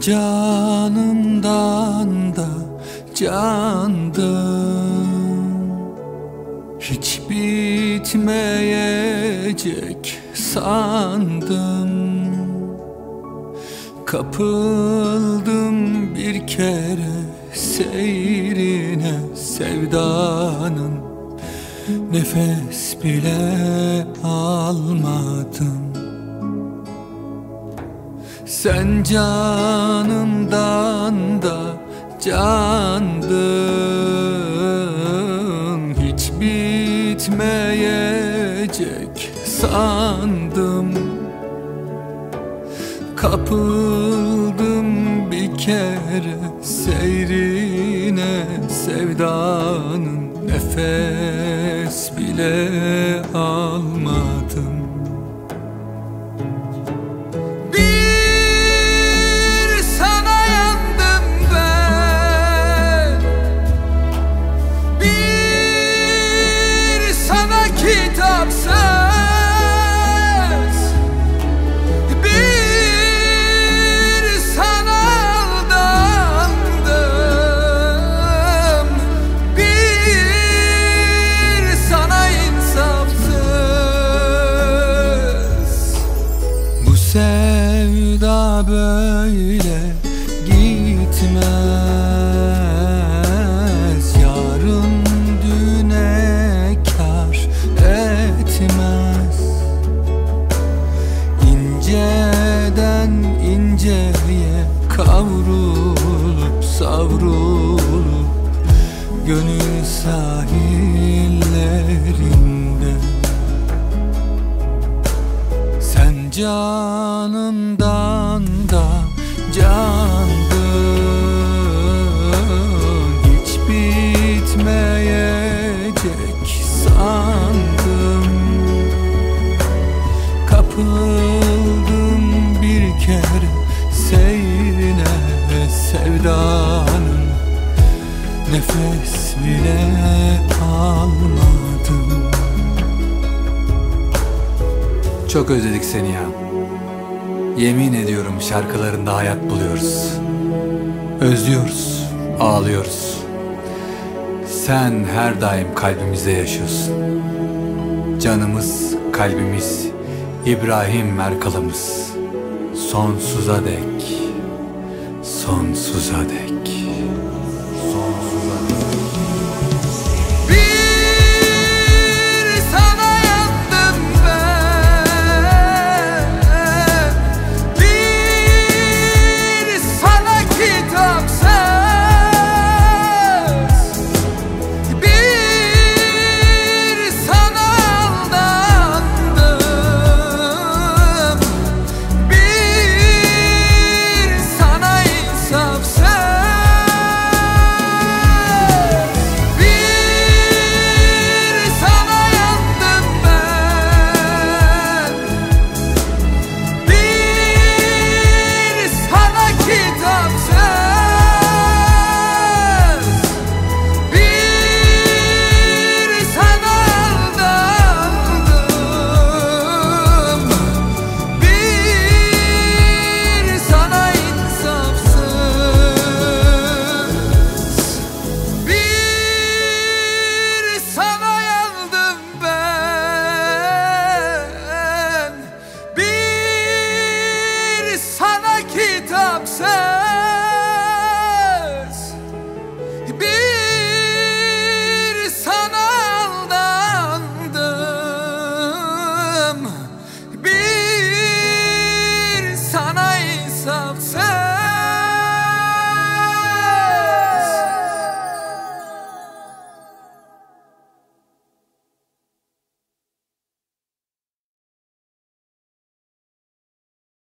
canımdan da candım Hiç bitmeyecek sandım Kapıldım bir kere seyrine sevdanın. Nefes bile almadım Sen canımdan da candın. Hiç bitmeyecek sandım. Kapıldım bir kere seyrine sevdanın Nefes bile almadım böyle gitmez. Yarın düne kar etmez. İnceden inceye kavrulup savrulup Gönül sahillerinde. Sen canımdan da candın Hiç bitmeyecek sandım. Kapıldım bir kere seyrine sevdanın Nefes bile almadım. Çok özledik seni ya. Yemin ediyorum şarkılarında hayat buluyoruz. Özlüyoruz, ağlıyoruz. Sen her daim kalbimizde yaşıyorsun. Canımız, kalbimiz, İbrahim Merkal'ımız. Sonsuza dek, sonsuza dek.